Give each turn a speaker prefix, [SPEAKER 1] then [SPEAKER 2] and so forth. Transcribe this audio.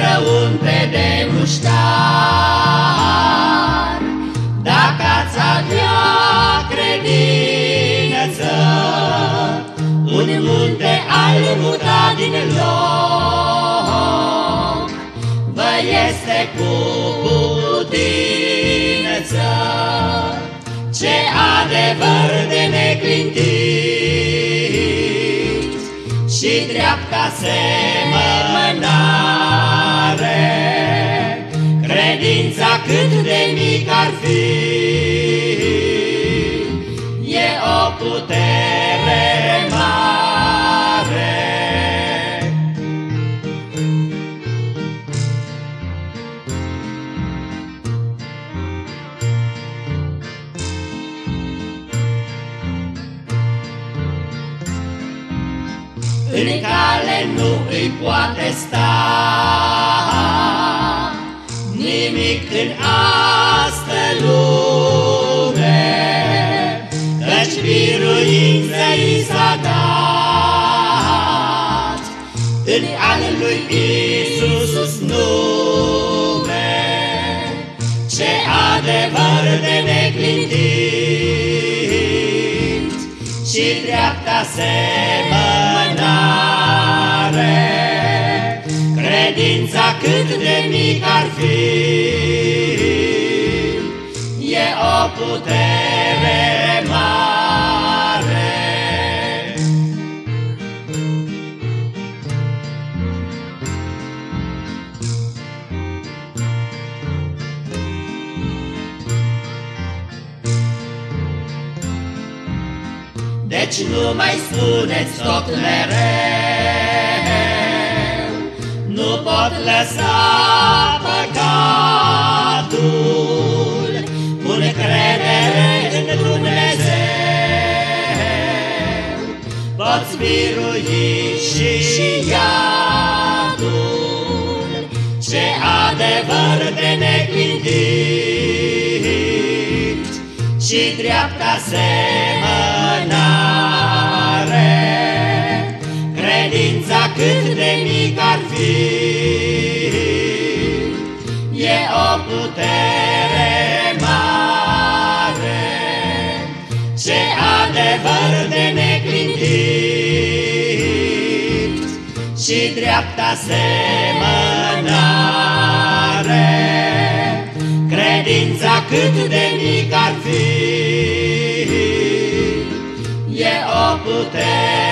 [SPEAKER 1] frăunte de muștar. Dacă ați avea credință, un munte al muta din loc, vă este cu putință. Ce adevăr de neclintit și dreapta semănare, credința cât de mic ar fi, e o putere În cale nu îi poate sta. Nimic în astă lume Căci biruință i s-a dat. În al lui Iisus nume Ce adevăr de neclintit Și dreapta semănare Credința cât de mic ar fi E o putere mare. Deci nu mai spuneți tot mereu Nu pot lăsa păcatul. Pun credere în Dumnezeu. Poți birui și, și iadul. Ce adevăr de neclintit Și dreapta semănare Și dreapta semănare. Credința cât de mic ar fi E o putere